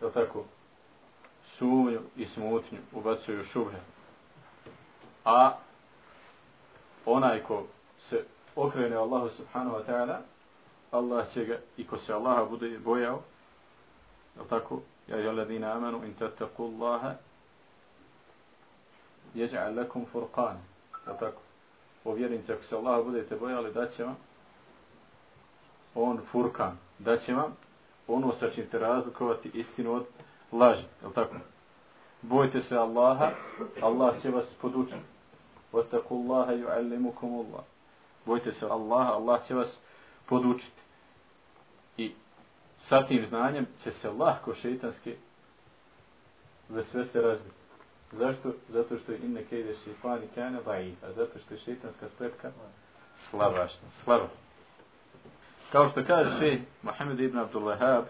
da tako? Sumnju i smutnju ubacuju šubre a onaj ko se okrene Allahu subhanahu wa ta'ala Allah će ga i ko se Allaha bude bojao da tako? Ja je ladina amanu in tattaku Allaha jeđa'al lakum furqan. Da tako? O vjernici, ako se Allaha budete bojali, da će vam on furkan, da će vam ono sa čim te razlikovati istinu od laži. Je tako? Bojte se Allaha, Allah će vas podučiti. Otaku Allaha ju'allimukum Allah. Bojte se Allaha, Allah će vas podučiti. I sa tim znanjem će se lahko šeitanske ve sve se razbiti. Zašto? Zato što je inne kejde šeitani kane a Zato što je šeitanska spletka slavašna, Slabašna. Kao što kaže še Mohamed ibn Abdullahab,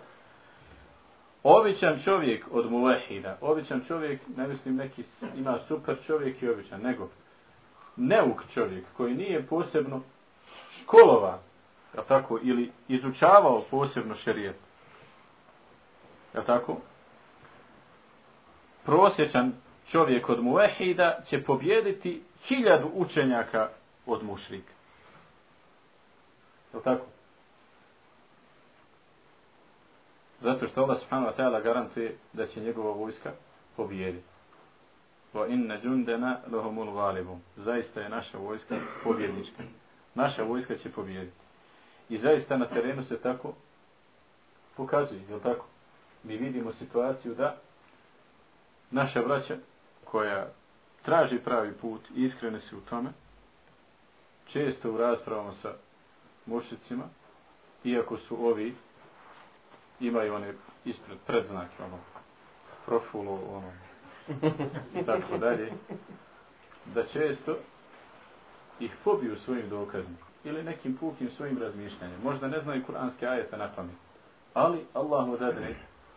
običan čovjek od mulehida, običan čovjek, ne mislim neki ima super čovjek i običan, nego neuk čovjek koji nije posebno školova, ja tako, ili izučavao posebno šerijet. Ja tako? Prosječan čovjek od muehida će pobjediti hiljadu učenjaka od mušrika. Je tako? Zato što Allah subhanahu wa ta'ala garantuje da će njegova vojska pobijediti. Wa inna jundana lahumul ghalibun. Zaista je naša vojska pobjednička. Naša vojska će pobijediti. I zaista na terenu se tako pokazuje, je tako? Mi vidimo situaciju da naša braća koja traži pravi put i iskrene se u tome, često u raspravama sa mušicima, iako su ovi, imaju one ispred predznake, ono, profulo, ono, i tako dalje, da često ih pobiju svojim dokazima ili nekim pukim svojim razmišljanjem. Možda ne znaju kuranske ajete na pamet, ali Allah mu dadne,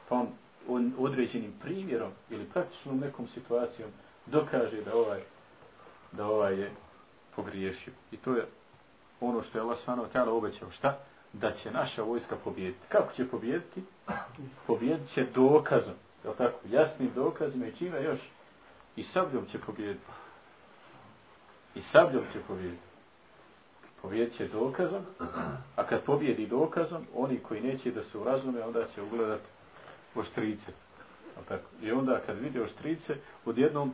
pa on on određenim primjerom ili praktičnom nekom situacijom dokaže da ovaj da ovaj je pogriješio. I to je ono što je Allah svano tjela obećao. Šta? Da će naša vojska pobijediti. Kako će pobijediti? Pobijedit će dokazom. Je tako? Jasnim dokazima i čime još? I sabljom će pobijediti. I sabljom će pobijediti. Pobijedit će dokazom, a kad pobjedi dokazom, oni koji neće da se urazume, onda će ugledati oštrice Jel tako? I onda kad vide oštrice, odjednom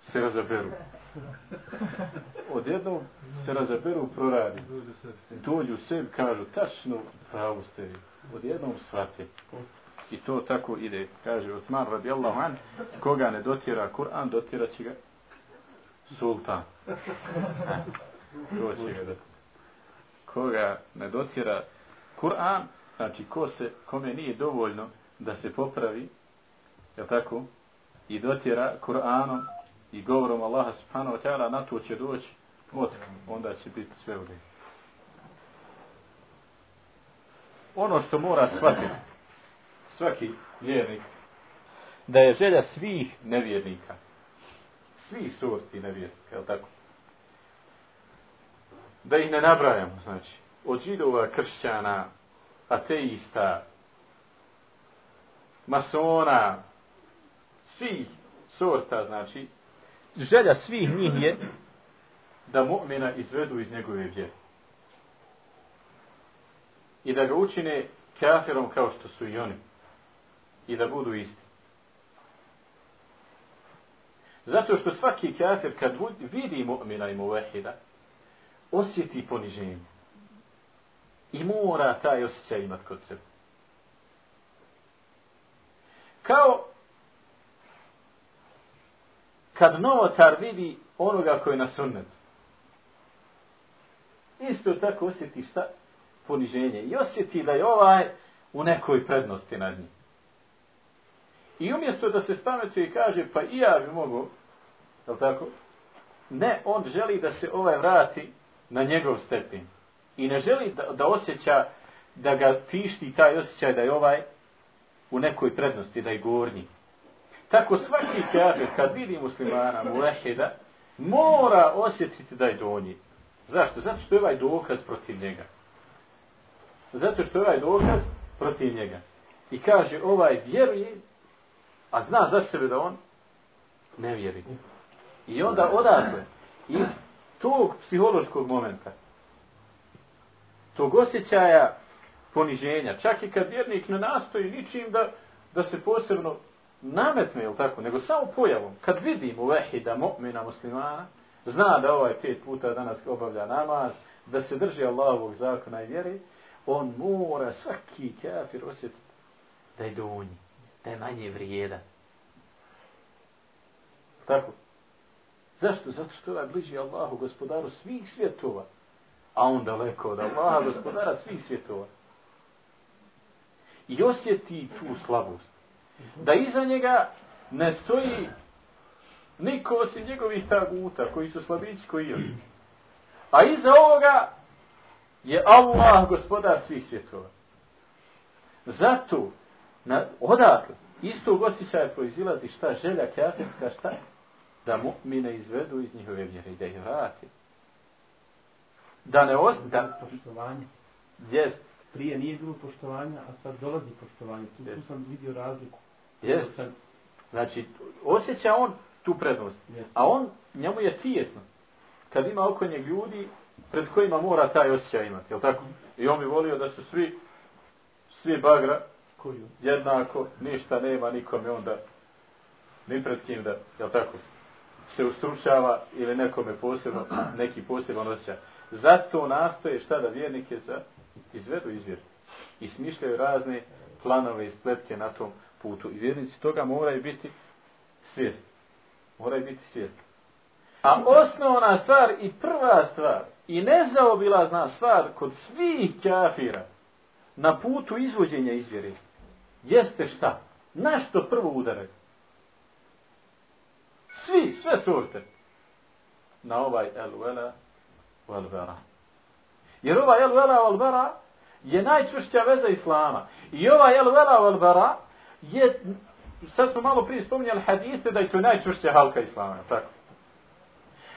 se razaberu. Odjednom se razaberu proradi. Dođu sebi, kažu, tačno pravo ste vi. Odjednom shvate. I to tako ide. Kaže Osman radijallahu an, koga ne dotjera Kur'an, dotjera će ga sultan. To će ga. Koga ne dotjera Kur'an, znači ko se, kome nije dovoljno da se popravi, je tako, i dotjera Kur'anom i govorom Allaha subhanahu wa ta'ala, na to će doći, od, onda će biti sve u redu. Ono što mora shvatiti svaki vjernik, da je želja svih nevjernika, svih sorti nevjernika, je tako? Da ih ne nabrajamo, znači, od židova, kršćana, ateista, masona, svih sorta, znači, želja svih njih je da mu'mina izvedu iz njegove vjere. I da ga učine kafirom kao što su i oni. I da budu isti. Zato što svaki kafir kad vidi mu'mina i muvahida, osjeti poniženje. I mora taj osjećaj imat kod sebe. Kao kad novotar vidi onoga koji je na sunnetu. Isto tako osjeti šta? Poniženje. I osjeti da je ovaj u nekoj prednosti nad njim. I umjesto da se spametuje i kaže, pa i ja bi mogu, je tako? Ne, on želi da se ovaj vrati na njegov stepen. I ne želi da, da osjeća, da ga tišti taj osjećaj da je ovaj u nekoj prednosti, da je gornji. Tako svaki kafir, kad vidi muslimana, mulehida, mora osjetiti da je donji. Zašto? Zato što je ovaj dokaz protiv njega. Zato što je ovaj dokaz protiv njega. I kaže, ovaj vjeruje, a zna za sebe da on ne vjeruje. I onda odatle, iz tog psihološkog momenta, tog osjećaja poniženja, čak i kad vjernik ne nastoji ničim da, da se posebno nametne, ili tako, nego samo pojavom. Kad vidimo vehida mu'mina muslimana, zna da ovaj pet puta danas obavlja namaz, da se drži Allahovog zakona i vjeri, on mora svaki kafir osjetiti da je donji, da je manje vrijedan. Tako. Zašto? Zato što je bliži Allahu, gospodaru svih svjetova. A on daleko od Allaha, gospodara svih svjetova. I osjeti tu slabost da iza njega ne stoji niko osim njegovih taguta koji su slabići koji je. A iza ovoga je Allah gospodar svih svjetova. Zato na, odatle isto osjećaja proizilazi šta želja kafirska šta da mu'mine izvedu iz njihove vjere i da ih vrati. Da ne ostane. Da... Poštovanje. Jest. Prije nije bilo poštovanja, a sad dolazi poštovanje. Tu, tu sam vidio razliku. Jest. Znači, osjeća on tu prednost. A on, njemu je tijesno. Kad ima oko njeg ljudi, pred kojima mora taj osjećaj imati. Jel tako? I on bi volio da su svi, svi bagra, Koju? jednako, ništa nema nikome onda, ni pred kim da, jel tako? se ustručava ili nekome posebno, neki poseban osjećaj. Zato nastoje šta da vjernike za izvedu izvjer. I smišljaju razne planove i spletke na tom putu. I vjernici toga moraju biti svijesti. Moraju biti svijesti. A osnovna stvar i prva stvar i nezaobilazna stvar kod svih kafira na putu izvođenja izvjeri jeste šta? Na što prvo udaraju? Svi, sve sorte. Na ovaj el-vela el-vera. Jer ovaj el-vela el-vera je najčvršća veza Islama. I ovaj el-vela el-vera je, sad smo malo prije spominjali hadiste da je to najčvršća halka islama, tako.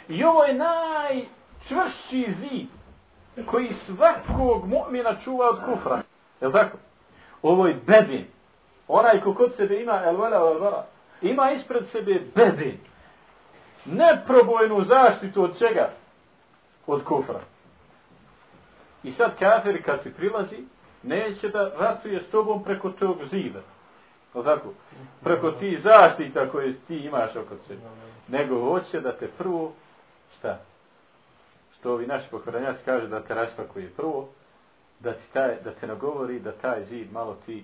I ovo je najčvršći zid koji svakog mu'mina čuva od kufra. Je tako? Ovo je bedin. Onaj ko kod sebe ima elvela elvela, ima ispred sebe bedin. Neprobojnu zaštitu od čega? Od kufra. I sad kafir kad ti prilazi, neće da ratuje s tobom preko tog zida Je tako? Preko ti zaštita koje ti imaš oko sebe. Nego hoće da te prvo, šta? Što ovi naši pokvaranjaci kaže da te raspakuje prvo, da ti taj, da te nagovori da taj zid malo ti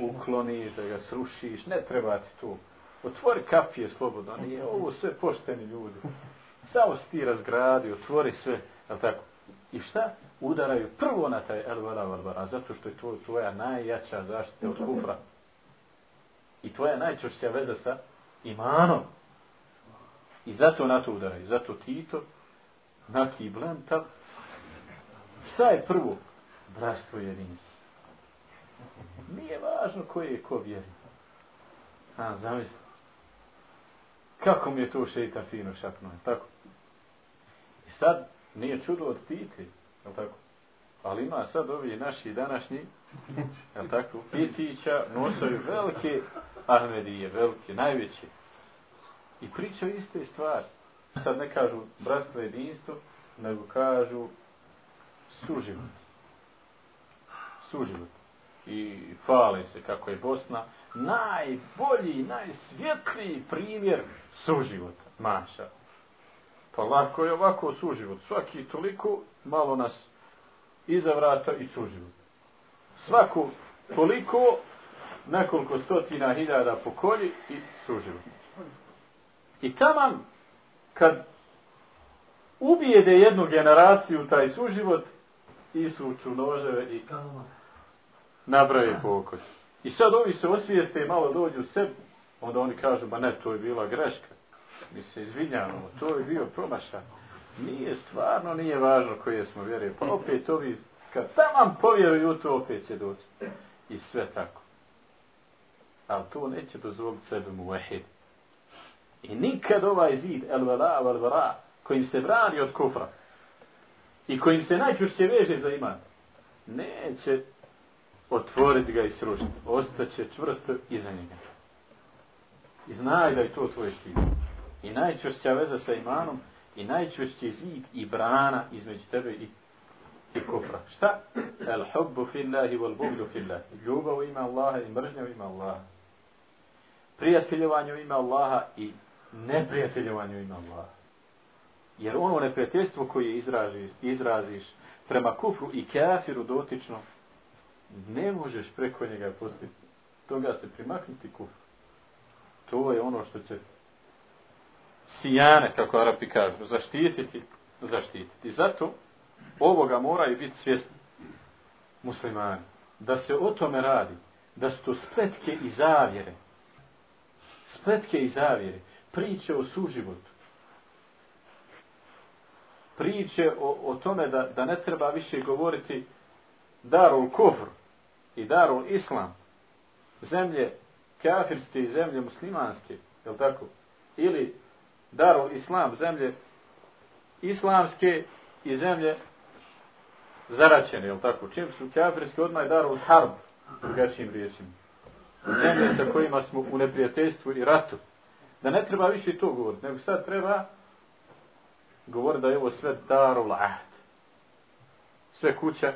ukloniš, da ga srušiš, ne treba ti tu. Otvori kapije slobodno, nije ovo sve pošteni ljudi. Samo si ti razgradi, otvori sve, je tako? I šta? Udaraju prvo na taj elvala valbara, zato što je to tvoja najjača zaštita od kufra. I tvoja najčvršća veza sa imanom. I zato na to udaraju. Zato Tito, na kiblan, ta... Šta je prvo? Bratstvo jedinstvo. Nije važno koje je ko vjeri. A, zamisli. Kako mi je to šeita fino šapnuo, tako? I sad, nije čudo od Tite, je tako? Ali ima sad ovi naši današnji, je tako? Pitića nosaju velike Ahmedije, velike, najveće. I pričaju iste stvari. Sad ne kažu bratstvo jedinstvo, nego kažu suživot. Suživot. I hvale se kako je Bosna najbolji, najsvjetliji primjer suživota. Maša. Pa lako je ovako suživot. Svaki toliko malo nas iza vrata i suživot. Svaku toliko nekoliko stotina hiljada pokolji i suživot. I tamam kad ubijede jednu generaciju taj suživot isuču noževe i nabrave pokoj. I sad ovi se osvijeste i malo dođu u sebi, onda oni kažu, ba ne, to je bila greška mi se izvinjamo, to je bio promašan. Nije stvarno, nije važno koje smo vjere. Pa opet ovi, kad tamo povjeruju to, opet će doći. I sve tako. Ali to neće dozvoliti sebe mu vahid. I nikad ovaj zid, el vela, el vela, kojim se brani od kufra, i kojim se najčušće veže za iman, neće otvoriti ga i srušiti. Ostaće čvrsto iza njega. I znaj da je to tvoj štit i najčvršća veza sa imanom i najčvršći zid i brana između tebe i, i kufra. Šta? El hubbu fillahi wal bugdu fillahi. Ljubav ima Allaha i mržnja ima Allaha. Prijateljovanje ima Allaha i neprijateljovanje ima Allaha. Jer ono neprijateljstvo koje izraži, izraziš prema kufru i kafiru dotično, ne možeš preko njega poslije toga se primaknuti kufru. To je ono što će sijane, kako Arapi kažu, zaštititi, zaštititi. Zato ovoga moraju biti svjesni muslimani. Da se o tome radi, da su to spletke i zavjere. Spletke i zavjere. Priče o suživotu. Priče o, o tome da, da ne treba više govoriti darul kufr i darul islam. Zemlje kafirske i zemlje muslimanske. Je tako? Ili Darul Islam, zemlje islamske i zemlje zaraćene, jel tako? Čim su kafirski odmah je Darul Harb, drugačijim riječima. Zemlje sa kojima smo u neprijateljstvu i ratu. Da ne treba više to govoriti, nego sad treba govoriti da je ovo sve Darul Ahd. Sve kuća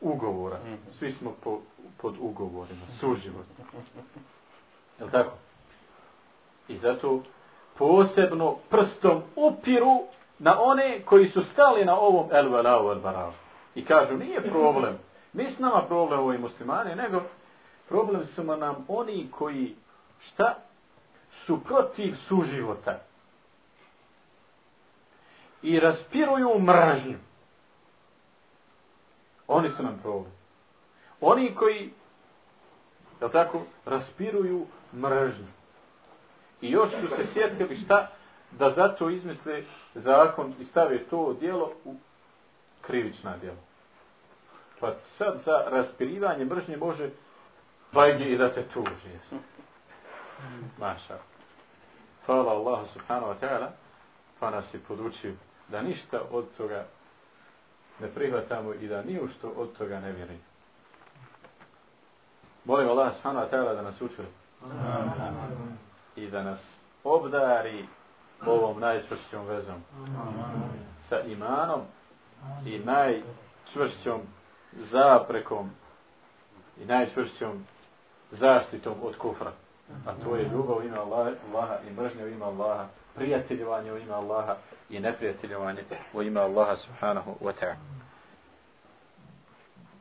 ugovora. Svi smo po, pod ugovorima, suživot. Jel tako? I zato posebno prstom upiru na one koji su stali na ovom el velau el. I kažu, nije problem, mi s nama problem ovi muslimani, nego problem su nam oni koji, šta, su protiv suživota. I raspiruju mržnju. Oni su nam problem. Oni koji, je tako, raspiruju mržnju. I još su se sjetili šta da zato izmisle zakon i stave to dijelo u krivična dijela. Pa sad za raspirivanje mržnje može bajgi i da te tuži. Maša. Hvala Allahu subhanahu wa ta'ala pa nas je podučio da ništa od toga ne prihvatamo i da ni u što od toga ne vjerujemo. Molim Allah subhanahu wa ta'ala da nas učvrsti. Amen i da nas obdari ovom najčvršćom vezom sa imanom i najčvršćom zaprekom i najčvršćom zaštitom od kufra. A to je ljubav u ime Allaha i mržnja u ime Allaha, prijateljivanje u ime Allaha i neprijateljivanje u ime Allaha subhanahu wa ta'ala.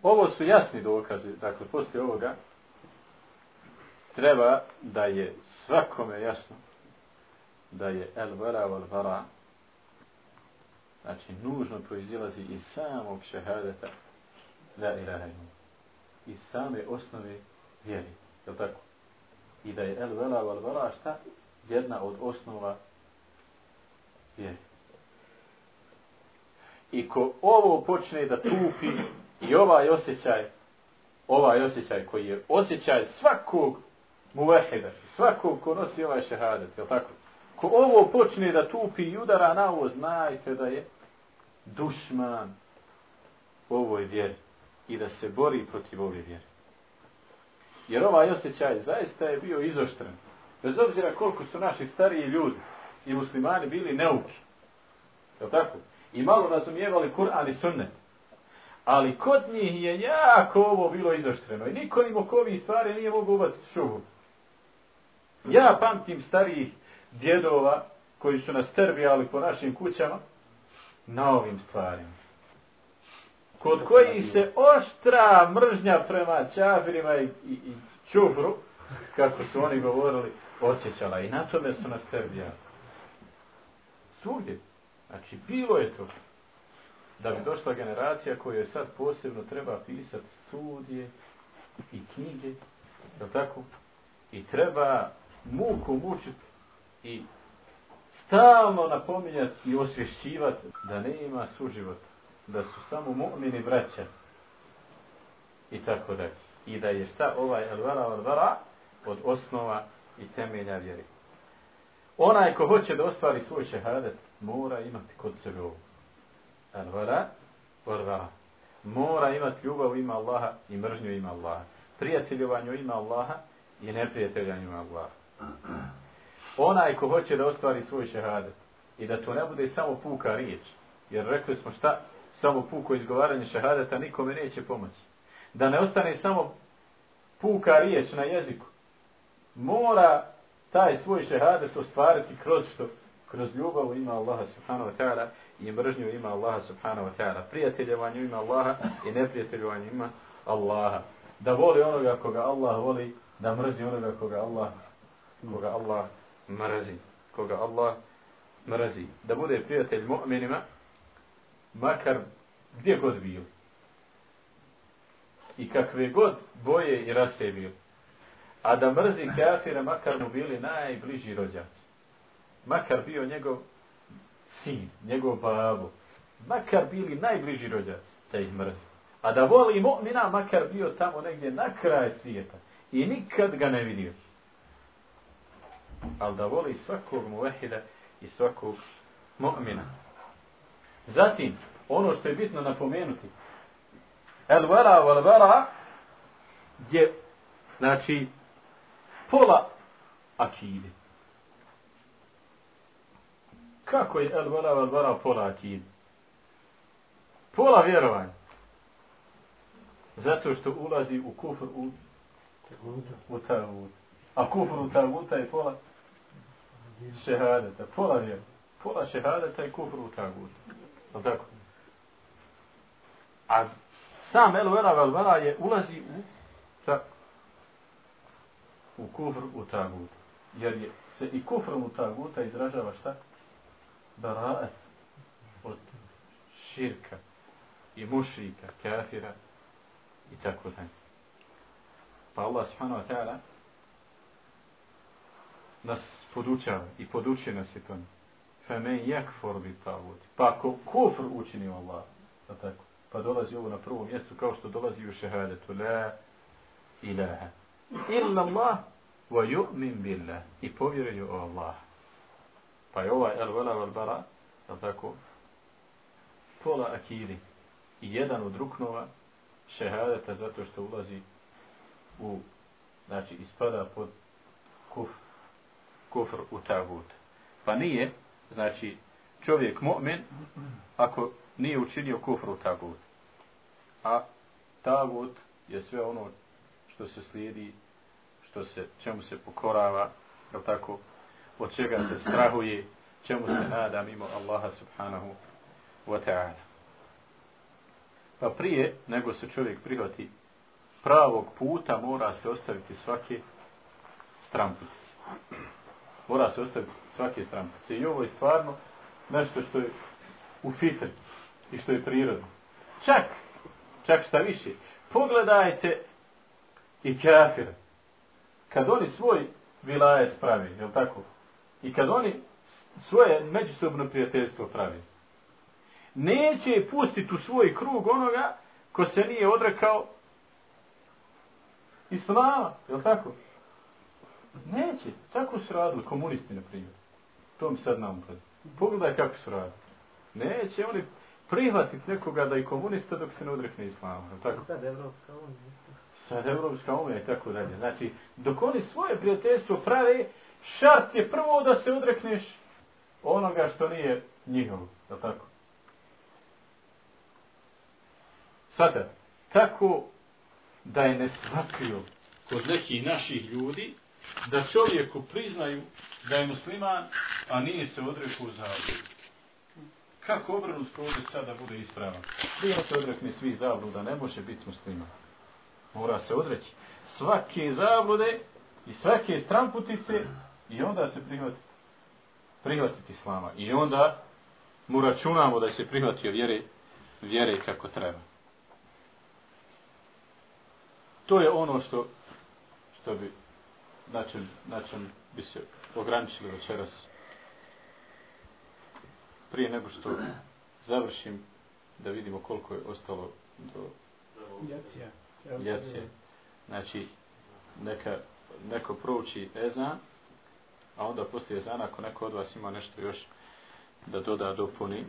Ovo su jasni dokazi, dakle, poslije ovoga treba da je svakome jasno da je el vera val vara znači nužno proizilazi iz samog šehadeta. La ilaha illallah. Iz same osnove vjeri je tako? I da je el vera val vara šta? Jedna od osnova vjeri i ko ovo počne da tupi i ovaj osjećaj ovaj osjećaj koji je osjećaj svakog muvahida svakog ko nosi ovaj šehadet je tako Ko ovo počne da tupi i udara na ovo, znajte da je dušman ovoj vjeri i da se bori protiv ove vjere. Jer ovaj osjećaj zaista je bio izoštren. Bez obzira koliko su naši stariji ljudi i muslimani bili neuki. Je tako? I malo razumijevali Kur'an i sunnet. Ali kod njih je jako ovo bilo izoštreno. I niko im oko ovih stvari nije mogu ubaciti šubu. Ja pamtim starijih djedova koji su nas terbijali po našim kućama na ovim stvarima. Kod koji se oštra mržnja prema čafirima i, i, i čufru, kako su oni govorili, osjećala. I na tome su nas terbijali. Svugdje. Znači, bilo je to. Da bi došla generacija koja je sad posebno treba pisati studije i knjige, je tako? I treba muku mučiti i stalno napominjati i osvješćivati da ne ima suživota, da su samo mu'mini braća i tako da. I da je šta ovaj al-vara od osnova i temelja vjeri. Onaj ko hoće da ostvari svoj šehadet, mora imati kod sebe ovo. Al-vara. Mora imati ljubav ima Allaha i mržnju ima Allaha. Prijateljovanju ima Allaha i neprijateljanju ima Allaha onaj ko hoće da ostvari svoj šehadet i da to ne bude samo puka riječ, jer rekli smo šta, samo puko izgovaranje šehadeta nikome neće pomoći. Da ne ostane samo puka riječ na jeziku, mora taj svoj šehadet ostvariti kroz što? Kroz ljubav ima Allaha subhanahu wa ta'ala i mržnju ima Allaha subhanahu wa ta'ala. Prijateljevanju ima Allaha i neprijateljevanju ima Allaha. Da voli onoga koga Allah voli, da mrzi onoga koga Allah, koga Allah mrazi. Koga Allah mrazi. Da bude prijatelj mu'minima, makar gdje god bio. I kakve god boje i rase bio. A da mrzi kafira, makar mu bili najbliži rođaci. Makar bio njegov sin, njegov babo. Makar bili najbliži rođaci, da ih mrzi. A da voli mu'mina, makar bio tamo negdje na kraj svijeta. I nikad ga ne vidio ali da voli svakog muvehida i svakog mu'mina. Zatim, ono što je bitno napomenuti, el vera vel vera je, znači, pola akide. Kako je el vera vel vera pola akide? Pola vjerovanja. Zato što ulazi u kufr u, u tavut. A kufr u tavuta je pola šehadeta, pola vjera. Pola šehadeta je kufru u tagut. Je tako? A sam el vera vel vera je ulazi u ta, u kufr u tagut. Jer je se i kufrom u taguta izražava šta? Baraet od širka i mušika, kafira i tako dalje. Pa Allah subhanahu wa ta'ala nas podučava i podučuje nas je to. Femen men bi tagut. Pa ako kufr učini Allah, pa tako. Pa dolazi ovo na prvom mjestu kao što dolazi u šehadetu la ilaha illa Allah wa yu'min billah i povjeruju o Allah. Pa je ovaj al-vela wal-bara, je tako, pola akiri i jedan od ruknova šehadeta zato što ulazi u, znači, ispada pod kufr kufr u tagut. Pa nije, znači, čovjek mu'min ako nije učinio kufr u tagut. A tagut je sve ono što se slijedi što se, čemu se pokorava, je tako, od čega se strahuje, čemu se nada mimo Allaha subhanahu wa ta'ala. Pa prije nego se čovjek prihvati pravog puta, mora se ostaviti svake stramputice. Mora se ostaviti svake stramputice. Znači, I ovo je stvarno nešto što je u fitri i što je prirodno. Čak, čak šta više, pogledajte i kafire. Kad oni svoj vilajet pravi, je tako? I kad oni svoje međusobno prijateljstvo pravi, neće pustiti u svoj krug onoga ko se nije odrekao islama, je tako? Neće. Tako su radili komunisti, na primjer. To mi sad nam pred. Pogledaj kako su radili. Neće oni prihvatiti nekoga da je komunista dok se ne odrekne islama. Tako? Sad Evropska unija. Sad Evropska unija i tako dalje. Znači, dok oni svoje prijateljstvo prave, šart je prvo da se odrekneš onoga što nije njihovo. Je tako? Sada, tako da je nesvatljivo kod nekih naših ljudi da čovjeku priznaju da je musliman, a nije se odrekao za Kako obranu ovdje sada bude ispravan? Prije se odrekne svi zabluda, ne može biti musliman. Mora se odreći svake zablude i svake stramputice i onda se prihvatiti prihvatiti islama. I onda mu računamo da se prihvatio vjere, vjere kako treba. To je ono što što bi na čem, na čem bi se ograničili večeras. Prije nego što završim da vidimo koliko je ostalo do jacije. Znači, neka, neko prouči ezan, a onda poslije ezana, ako neko od vas ima nešto još da doda, dopuni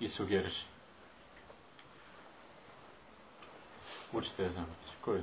i sugeriše. Učite ezan. Ko je?